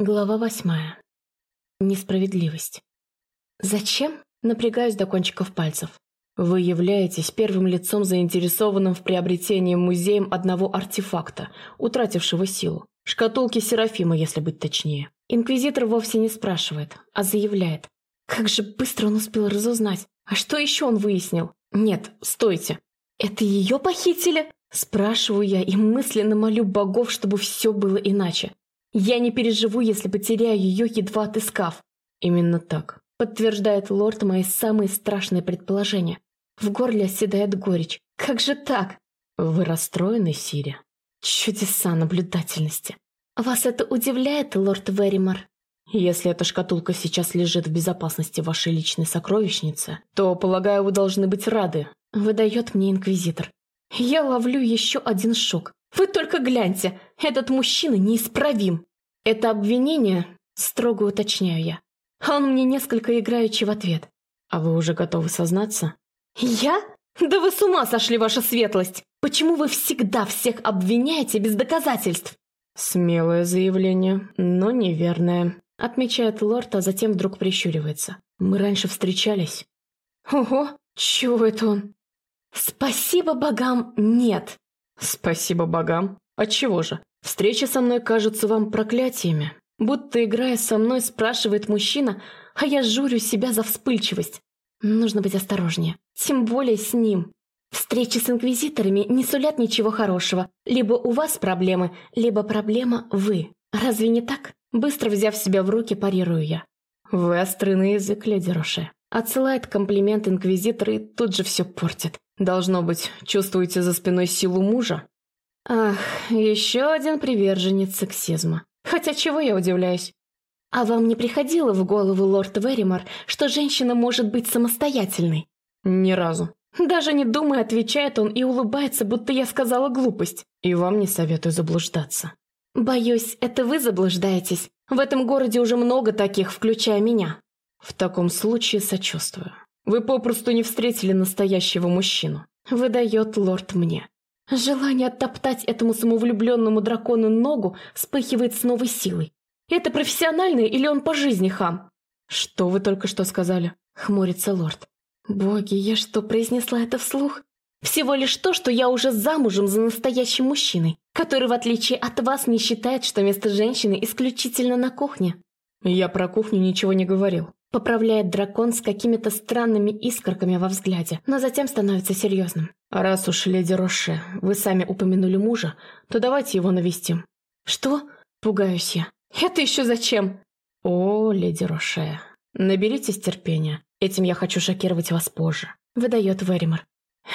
Глава восьмая. Несправедливость. Зачем? Напрягаюсь до кончиков пальцев. Вы являетесь первым лицом, заинтересованным в приобретении музеем одного артефакта, утратившего силу. Шкатулки Серафима, если быть точнее. Инквизитор вовсе не спрашивает, а заявляет. Как же быстро он успел разузнать. А что еще он выяснил? Нет, стойте. Это ее похитили? Спрашиваю я и мысленно молю богов, чтобы все было иначе. Я не переживу, если потеряю ее, едва отыскав. Именно так. Подтверждает лорд мои самые страшные предположения. В горле оседает горечь. Как же так? Вы расстроены, Сири? Чудеса наблюдательности. Вас это удивляет, лорд Веримор? Если эта шкатулка сейчас лежит в безопасности вашей личной сокровищницы, то, полагаю, вы должны быть рады. Выдает мне инквизитор. Я ловлю еще один шок. Вы только гляньте, этот мужчина неисправим. Это обвинение, строго уточняю я. А он мне несколько играючи в ответ. А вы уже готовы сознаться? Я? Да вы с ума сошли, ваша светлость! Почему вы всегда всех обвиняете без доказательств? Смелое заявление, но неверное. Отмечает лорд, а затем вдруг прищуривается. Мы раньше встречались. Ого, чего это он? Спасибо богам, нет. «Спасибо богам. Отчего же? Встреча со мной кажется вам проклятиями. Будто, играя со мной, спрашивает мужчина, а я журю себя за вспыльчивость. Нужно быть осторожнее. Тем более с ним. Встречи с инквизиторами не сулят ничего хорошего. Либо у вас проблемы, либо проблема вы. Разве не так? Быстро взяв себя в руки, парирую я. Вы острый язык, леди Роше. Отсылает комплимент инквизитор и тут же все портит. Должно быть, чувствуете за спиной силу мужа? Ах, еще один приверженец сексизма. Хотя чего я удивляюсь? А вам не приходило в голову, лорд Веримор, что женщина может быть самостоятельной? Ни разу. Даже не думая, отвечает он и улыбается, будто я сказала глупость. И вам не советую заблуждаться. Боюсь, это вы заблуждаетесь. В этом городе уже много таких, включая меня. В таком случае сочувствую. Вы попросту не встретили настоящего мужчину. Выдает лорд мне. Желание оттоптать этому самовлюбленному дракону ногу вспыхивает с новой силой. Это профессиональный или он по жизни хам? Что вы только что сказали? Хмурится лорд. Боги, я что, произнесла это вслух? Всего лишь то, что я уже замужем за настоящим мужчиной, который, в отличие от вас, не считает, что место женщины исключительно на кухне. Я про кухню ничего не говорил. Поправляет дракон с какими-то странными искорками во взгляде, но затем становится серьезным. «Раз уж, леди Роше, вы сами упомянули мужа, то давайте его навестим». «Что?» – пугаюсь я. «Это еще зачем?» «О, леди Роше, наберитесь терпения. Этим я хочу шокировать вас позже», – выдает Веримор.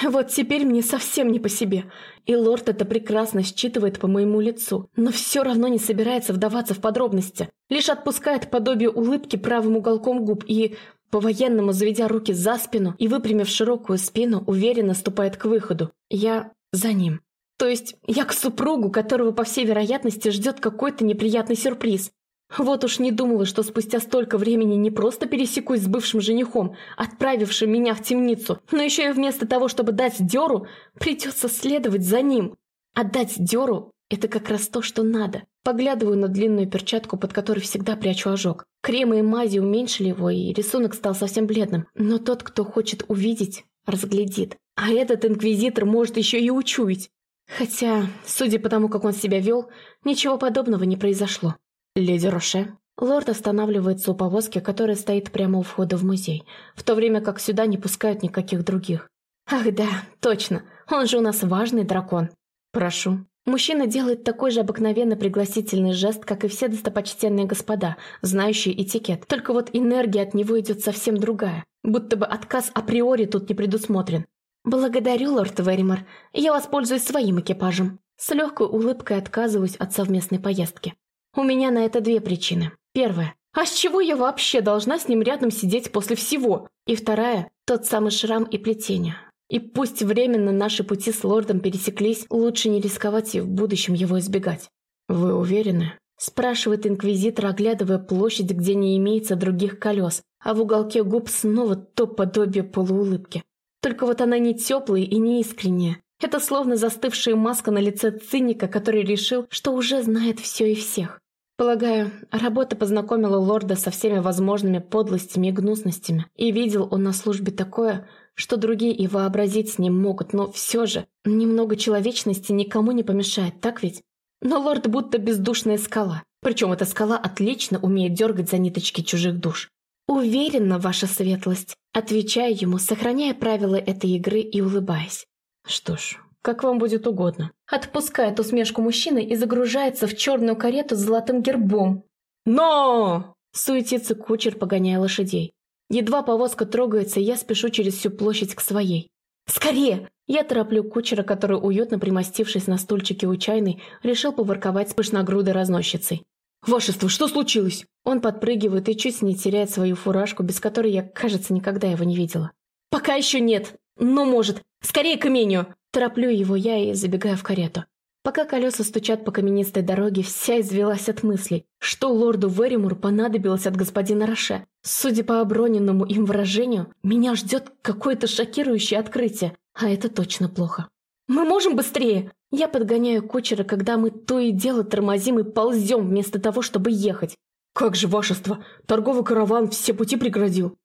Вот теперь мне совсем не по себе. И лорд это прекрасно считывает по моему лицу, но все равно не собирается вдаваться в подробности. Лишь отпускает подобие улыбки правым уголком губ и, по-военному заведя руки за спину и выпрямив широкую спину, уверенно ступает к выходу. Я за ним. То есть я к супругу, которого, по всей вероятности, ждет какой-то неприятный сюрприз. Вот уж не думала, что спустя столько времени не просто пересекусь с бывшим женихом, отправившим меня в темницу, но еще и вместо того, чтобы дать дёру, придется следовать за ним. Отдать дёру – это как раз то, что надо. Поглядываю на длинную перчатку, под которой всегда прячу ожог. Кремы и мази уменьшили его, и рисунок стал совсем бледным. Но тот, кто хочет увидеть, разглядит. А этот инквизитор может еще и учуять. Хотя, судя по тому, как он себя вел, ничего подобного не произошло. «Леди Роше?» Лорд останавливается у повозки, которая стоит прямо у входа в музей, в то время как сюда не пускают никаких других. «Ах да, точно, он же у нас важный дракон». «Прошу». Мужчина делает такой же обыкновенно пригласительный жест, как и все достопочтенные господа, знающие этикет. Только вот энергия от него идет совсем другая. Будто бы отказ априори тут не предусмотрен. «Благодарю, лорд Веримор. Я воспользуюсь своим экипажем». С легкой улыбкой отказываюсь от совместной поездки. У меня на это две причины. Первая. А с чего я вообще должна с ним рядом сидеть после всего? И вторая. Тот самый шрам и плетение. И пусть временно наши пути с лордом пересеклись, лучше не рисковать и в будущем его избегать. «Вы уверены?» – спрашивает инквизитор, оглядывая площадь, где не имеется других колес, а в уголке губ снова то подобие полуулыбки. Только вот она не теплая и не искренняя. Это словно застывшая маска на лице циника, который решил, что уже знает все и всех. Полагаю, работа познакомила лорда со всеми возможными подлостями и гнусностями, и видел он на службе такое, что другие и вообразить не могут, но все же немного человечности никому не помешает, так ведь? Но лорд будто бездушная скала, причем эта скала отлично умеет дергать за ниточки чужих душ. «Уверена, ваша светлость», отвечая ему, сохраняя правила этой игры и улыбаясь. Что ж, как вам будет угодно. Отпускает усмешку мужчины и загружается в черную карету с золотым гербом. «Но!» – суетится кучер, погоняя лошадей. Едва повозка трогается, я спешу через всю площадь к своей. «Скорее!» Я тороплю кучера, который, уютно примостившись на стульчике у чайной, решил поворковать с пышногрудой разносчицей. «Вашество, что случилось?» Он подпрыгивает и чуть не теряет свою фуражку, без которой я, кажется, никогда его не видела. «Пока еще нет, но может. Скорее к имению!» Тороплю его я и забегаю в карету. Пока колеса стучат по каменистой дороге, вся извелась от мыслей, что лорду Веримуру понадобилось от господина Роше. Судя по оброненному им выражению, меня ждет какое-то шокирующее открытие, а это точно плохо. «Мы можем быстрее!» Я подгоняю кучера, когда мы то и дело тормозим и ползем вместо того, чтобы ехать. «Как же вашество! Торговый караван все пути преградил!»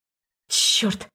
«Черт!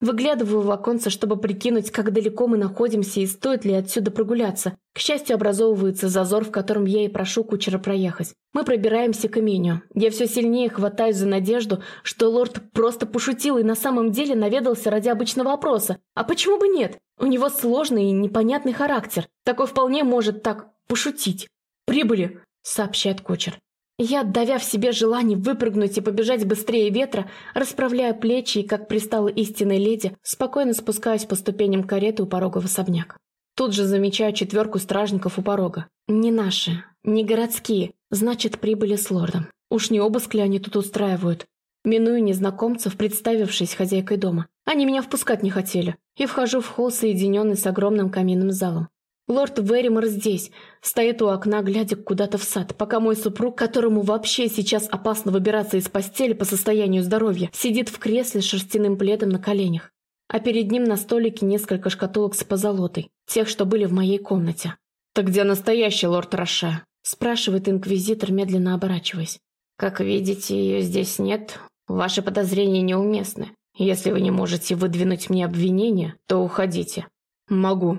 Выглядываю в оконце, чтобы прикинуть, как далеко мы находимся и стоит ли отсюда прогуляться. К счастью, образовывается зазор, в котором я и прошу кучера проехать. Мы пробираемся к имению. Я все сильнее хватаюсь за надежду, что лорд просто пошутил и на самом деле наведался ради обычного опроса. А почему бы нет? У него сложный и непонятный характер. Такой вполне может так пошутить. «Прибыли!» — сообщает кучер. Я, давя в себе желание выпрыгнуть и побежать быстрее ветра, расправляя плечи и, как пристала истинной леди, спокойно спускаюсь по ступеням кареты у порога в особняк. Тут же замечаю четверку стражников у порога. Не наши, не городские, значит, прибыли с лордом. Уж не обыск ли они тут устраивают? Миную незнакомцев, представившись хозяйкой дома. Они меня впускать не хотели. И вхожу в холл, соединенный с огромным каминным залом. Лорд Веримор здесь, стоит у окна, глядя куда-то в сад, пока мой супруг, которому вообще сейчас опасно выбираться из постели по состоянию здоровья, сидит в кресле с шерстяным пледом на коленях. А перед ним на столике несколько шкатулок с позолотой, тех, что были в моей комнате. «Так где настоящий лорд Роше?» – спрашивает инквизитор, медленно оборачиваясь. «Как видите, ее здесь нет. Ваши подозрения неуместны. Если вы не можете выдвинуть мне обвинение, то уходите». «Могу».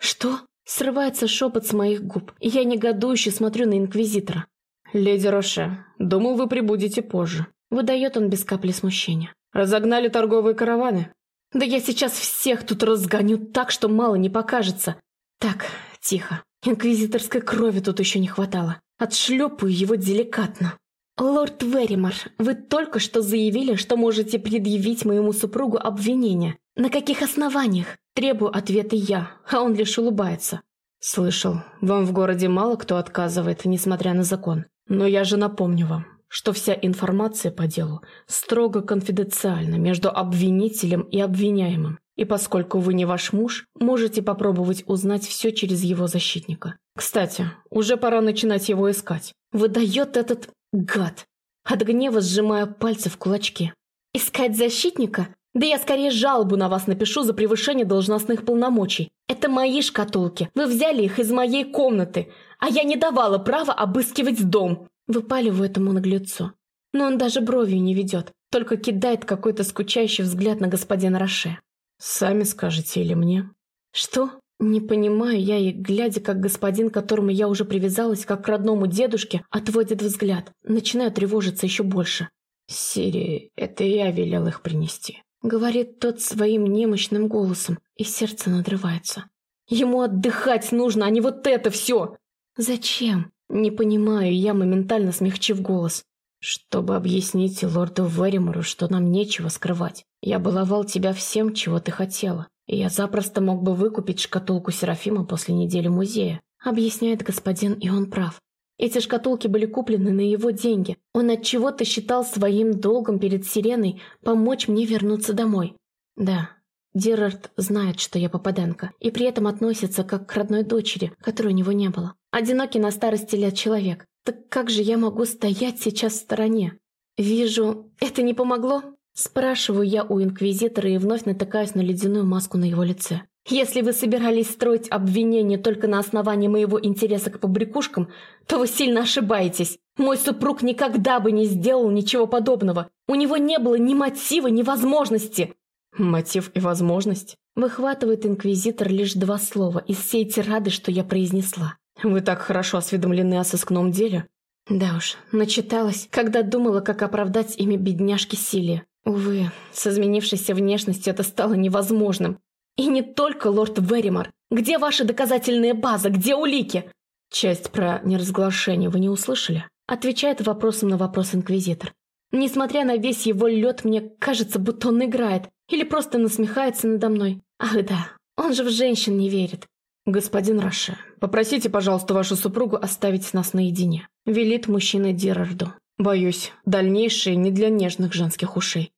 «Что?» Срывается шепот с моих губ, и я негодующе смотрю на Инквизитора. «Леди Роше, думал, вы прибудете позже». Выдает он без капли смущения. «Разогнали торговые караваны?» «Да я сейчас всех тут разгоню так, что мало не покажется». «Так, тихо. Инквизиторской крови тут еще не хватало. Отшлепаю его деликатно». «Лорд Веримар, вы только что заявили, что можете предъявить моему супругу обвинение. На каких основаниях? Требую ответа я, а он лишь улыбается. Слышал, вам в городе мало кто отказывает, несмотря на закон. Но я же напомню вам, что вся информация по делу строго конфиденциальна между обвинителем и обвиняемым. И поскольку вы не ваш муж, можете попробовать узнать все через его защитника. Кстати, уже пора начинать его искать. Выдает этот гад. От гнева сжимаю пальцы в кулачки. Искать защитника? Да я скорее жалобу на вас напишу за превышение должностных полномочий. Это мои шкатулки. Вы взяли их из моей комнаты, а я не давала права обыскивать дом. Выпаливаю этому наглецу. Но он даже бровью не ведет, только кидает какой-то скучающий взгляд на господина Роше. «Сами скажете или мне?» «Что?» Не понимаю я и, глядя, как господин, к которому я уже привязалась, как к родному дедушке, отводит взгляд, начинаю тревожиться еще больше. «Сири, это я велел их принести». Говорит тот своим немощным голосом, и сердце надрывается. Ему отдыхать нужно, а не вот это все! Зачем? Не понимаю я, моментально смягчив голос. Чтобы объяснить лорду Веримору, что нам нечего скрывать. Я баловал тебя всем, чего ты хотела. И я запросто мог бы выкупить шкатулку Серафима после недели музея. Объясняет господин, и он прав. Эти шкатулки были куплены на его деньги. Он от чего-то считал своим долгом перед Сиреной помочь мне вернуться домой. Да, Дирард знает, что я попаданка, и при этом относится как к родной дочери, которой у него не было. Одинокий на старости лет человек. Так как же я могу стоять сейчас в стороне? Вижу, это не помогло? Спрашиваю я у Инквизитора и вновь натыкаюсь на ледяную маску на его лице. Если вы собирались строить обвинение только на основании моего интереса к побрякушкам, то вы сильно ошибаетесь. Мой супруг никогда бы не сделал ничего подобного. У него не было ни мотива, ни возможности. Мотив и возможность? Выхватывает инквизитор лишь два слова из всей тирады, что я произнесла. Вы так хорошо осведомлены о сыскном деле? Да уж, начиталась, когда думала, как оправдать имя бедняжки Силия. Увы, с изменившейся внешностью это стало невозможным. И не только лорд Веримор. Где ваша доказательная база? Где улики? Часть про неразглашение вы не услышали? Отвечает вопросом на вопрос инквизитор. Несмотря на весь его лед, мне кажется, будто он играет. Или просто насмехается надо мной. Ах да, он же в женщин не верит. «Господин Раше, попросите, пожалуйста, вашу супругу оставить нас наедине», – велит мужчина Дирарду. «Боюсь, дальнейшее не для нежных женских ушей».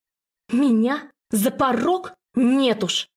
«Меня? За порог? Нет уж!»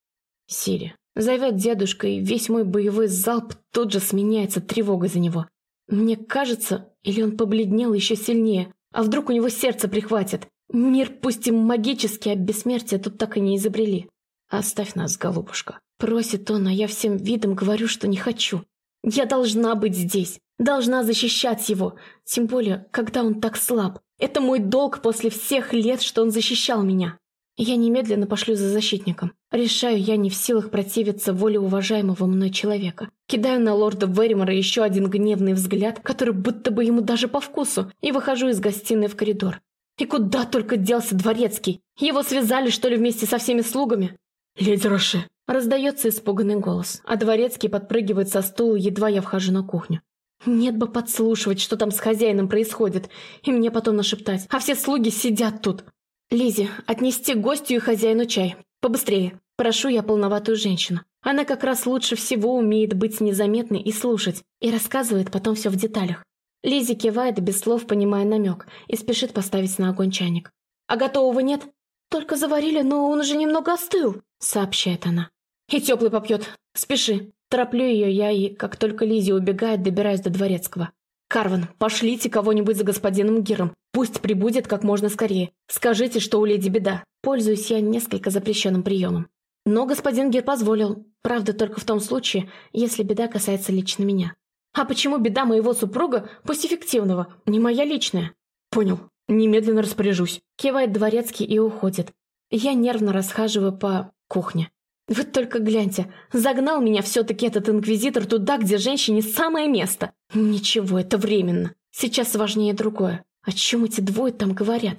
Сири. Зовет дедушка, и весь мой боевой залп тут же сменяется тревогой за него. Мне кажется, или он побледнел еще сильнее, а вдруг у него сердце прихватит. Мир пусть и магический, а бессмертие тут так и не изобрели. Оставь нас, голубушка. Просит он, а я всем видом говорю, что не хочу. Я должна быть здесь, должна защищать его, тем более, когда он так слаб. Это мой долг после всех лет, что он защищал меня. Я немедленно пошлю за защитником. Решаю, я не в силах противиться воле уважаемого мной человека. Кидаю на лорда Веримора еще один гневный взгляд, который будто бы ему даже по вкусу, и выхожу из гостиной в коридор. И куда только делся дворецкий? Его связали, что ли, вместе со всеми слугами? «Леди Роше!» Раздается испуганный голос, а дворецкий подпрыгивает со стула, едва я вхожу на кухню. Нет бы подслушивать, что там с хозяином происходит, и мне потом нашептать, а все слуги сидят тут. Лизе, отнести гостю и хозяину чай. Побыстрее. Прошу я полноватую женщину. Она как раз лучше всего умеет быть незаметной и слушать, и рассказывает потом все в деталях. Лизи кивает, без слов понимая намек, и спешит поставить на огонь чайник. «А готового нет?» «Только заварили, но он уже немного остыл», — сообщает она. «И теплый попьет. Спеши». Тороплю ее я и, как только Лизи убегает, добираюсь до дворецкого. «Карван, пошлите кого-нибудь за господином Гиром. Пусть прибудет как можно скорее. Скажите, что у леди беда. Пользуюсь я несколько запрещенным приемом. Но господин Гир позволил. Правда, только в том случае, если беда касается лично меня. А почему беда моего супруга, пусть эффективного, не моя личная? Понял. Немедленно распоряжусь. Кивает дворецкий и уходит. Я нервно расхаживаю по кухне. Вы только гляньте, загнал меня все-таки этот инквизитор туда, где женщине самое место. Ничего, это временно. Сейчас важнее другое. О чем эти двое там говорят?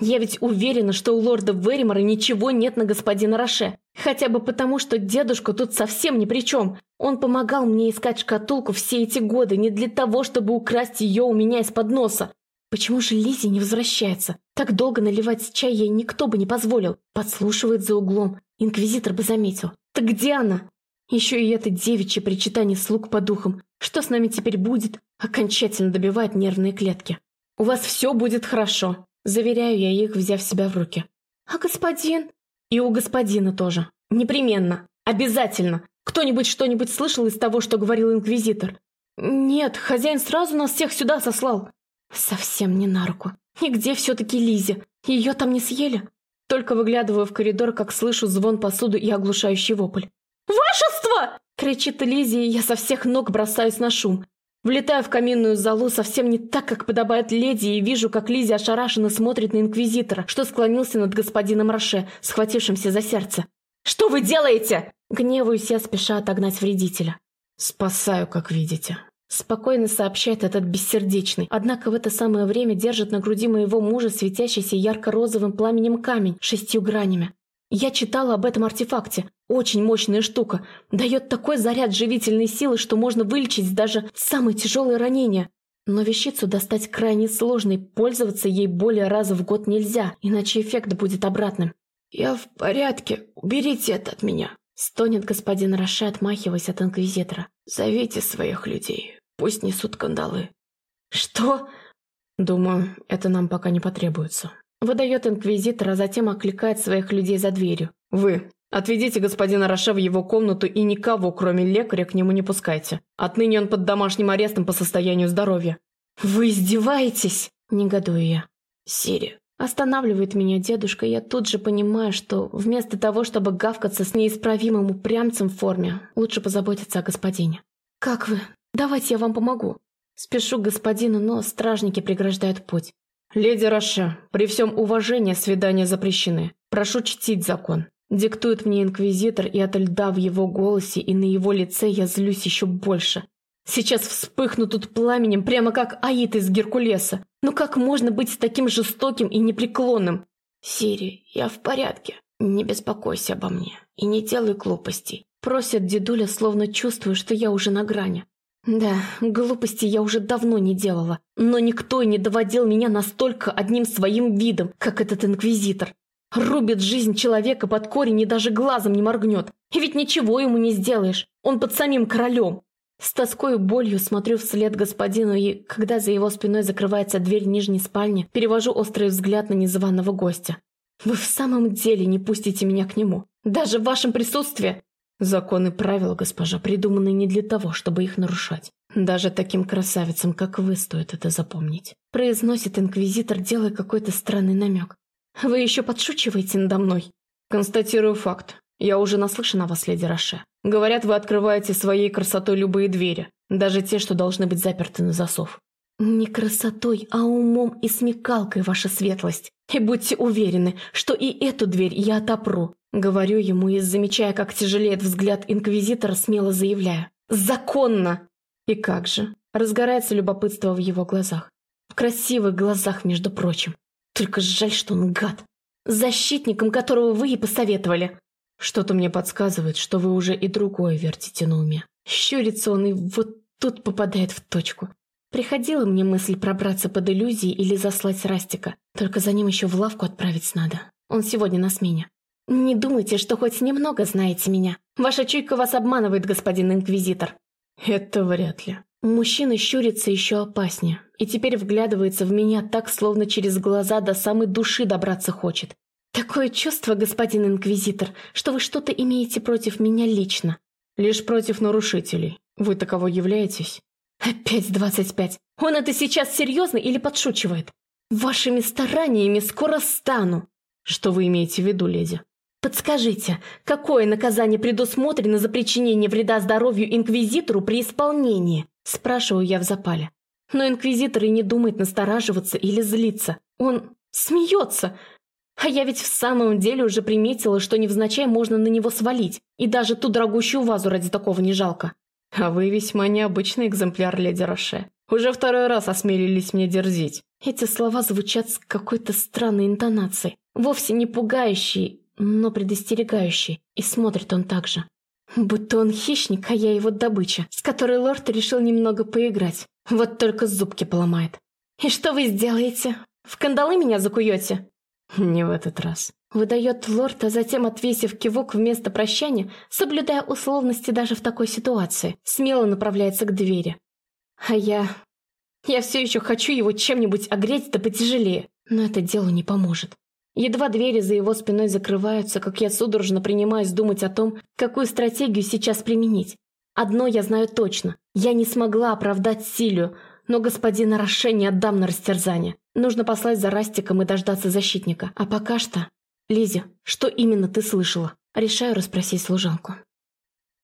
Я ведь уверена, что у лорда Веримора ничего нет на господина Роше. Хотя бы потому, что дедушка тут совсем ни при чем. Он помогал мне искать шкатулку все эти годы не для того, чтобы украсть ее у меня из-под носа. Почему же Лизи не возвращается? Так долго наливать чай ей никто бы не позволил. Подслушивает за углом. Инквизитор бы заметил. Так где она? Еще и это девичье причитание слуг по духам. Что с нами теперь будет? Окончательно добивает нервные клетки. У вас все будет хорошо. Заверяю я их, взяв себя в руки. А господин? И у господина тоже. Непременно. Обязательно. Кто-нибудь что-нибудь слышал из того, что говорил инквизитор? Нет, хозяин сразу нас всех сюда сослал. Совсем не на руку. И где все-таки Лизи? Ее там не съели? Только выглядываю в коридор, как слышу звон посуды и оглушающий вопль. «Вашество!» — кричит Лизи, и я со всех ног бросаюсь на шум. Влетаю в каминную залу совсем не так, как подобает леди, и вижу, как Лизи ошарашенно смотрит на инквизитора, что склонился над господином Роше, схватившимся за сердце. «Что вы делаете?» Гневаюсь я, спеша отогнать вредителя. «Спасаю, как видите», Спокойно сообщает этот бессердечный, однако в это самое время держит на груди моего мужа светящийся ярко-розовым пламенем камень шестью гранями. Я читала об этом артефакте. Очень мощная штука. Дает такой заряд живительной силы, что можно вылечить даже самые тяжелые ранения. Но вещицу достать крайне сложно, и пользоваться ей более раза в год нельзя, иначе эффект будет обратным. «Я в порядке. Уберите это от меня», — стонет господин Роше, отмахиваясь от инквизитора. «Зовите своих людей. Пусть несут кандалы». «Что?» «Думаю, это нам пока не потребуется». Выдает инквизитор, а затем окликает своих людей за дверью. «Вы, отведите господина Роше в его комнату и никого, кроме лекаря, к нему не пускайте. Отныне он под домашним арестом по состоянию здоровья». «Вы издеваетесь?» – негодую я. «Сири». Останавливает меня дедушка, и я тут же понимаю, что вместо того, чтобы гавкаться с неисправимым упрямцем в форме, лучше позаботиться о господине. «Как вы? Давайте я вам помогу». Спешу к господину, но стражники преграждают путь. «Леди Роше, при всем уважении свидания запрещены. Прошу чтить закон». Диктует мне инквизитор, и от льда в его голосе и на его лице я злюсь еще больше. Сейчас вспыхну тут пламенем, прямо как Аид из Геркулеса. Но как можно быть таким жестоким и непреклонным? «Сири, я в порядке. Не беспокойся обо мне и не делай глупостей», просит дедуля, словно чувствуя, что я уже на грани. Да, глупости я уже давно не делала, но никто не доводил меня настолько одним своим видом, как этот инквизитор. Рубит жизнь человека под корень и даже глазом не моргнет. И ведь ничего ему не сделаешь, он под самим королем. С тоской и болью смотрю вслед господину, и, когда за его спиной закрывается дверь нижней спальни, перевожу острый взгляд на незваного гостя. Вы в самом деле не пустите меня к нему? Даже в вашем присутствии? Законы и правила, госпожа, придуманы не для того, чтобы их нарушать. Даже таким красавицам, как вы, стоит это запомнить. Произносит инквизитор, делая какой-то странный намек. Вы еще подшучиваете надо мной? Констатирую факт. Я уже наслышан о вас, леди Роше. Говорят, вы открываете своей красотой любые двери, даже те, что должны быть заперты на засов. Не красотой, а умом и смекалкой, ваша светлость. И будьте уверены, что и эту дверь я отопру. Говорю ему и, замечая, как тяжелеет взгляд инквизитора, смело заявляю. «Законно!» И как же? Разгорается любопытство в его глазах. В красивых глазах, между прочим. Только жаль, что он гад. Защитником, которого вы и посоветовали. Что-то мне подсказывает, что вы уже и другое вертите на уме. Щурится он и вот тут попадает в точку. Приходила мне мысль пробраться под иллюзией или заслать Растика. Только за ним еще в лавку отправить надо. Он сегодня на смене. Не думайте, что хоть немного знаете меня. Ваша чуйка вас обманывает, господин инквизитор. Это вряд ли. Мужчина щурится еще опаснее. И теперь вглядывается в меня так, словно через глаза до самой души добраться хочет. Такое чувство, господин инквизитор, что вы что-то имеете против меня лично. Лишь против нарушителей. Вы таково являетесь? Опять двадцать пять. Он это сейчас серьезно или подшучивает? Вашими стараниями скоро стану. Что вы имеете в виду, леди? Подскажите, какое наказание предусмотрено за причинение вреда здоровью инквизитору при исполнении? Спрашиваю я в запале. Но инквизитор и не думает настораживаться или злиться. Он смеется. А я ведь в самом деле уже приметила, что невзначай можно на него свалить. И даже ту дорогущую вазу ради такого не жалко. А вы весьма необычный экземпляр, леди Роше. Уже второй раз осмелились мне дерзить. Эти слова звучат с какой-то странной интонацией. Вовсе не пугающей, но предостерегающей. И смотрит он так же. Будто он хищник, а я его добыча, с которой лорд решил немного поиграть. Вот только зубки поломает. «И что вы сделаете? В кандалы меня закуете?» «Не в этот раз. Выдает лорд, а затем, отвесив кивок вместо прощания, соблюдая условности даже в такой ситуации, смело направляется к двери. А я... Я все еще хочу его чем-нибудь огреть да потяжелее, но это делу не поможет. Едва двери за его спиной закрываются, как я судорожно принимаюсь думать о том, какую стратегию сейчас применить. Одно я знаю точно. Я не смогла оправдать Силию, но господина Роше не отдам на растерзание. Нужно послать за Растиком и дождаться защитника. А пока что... Лизе, что именно ты слышала? Решаю расспросить служанку.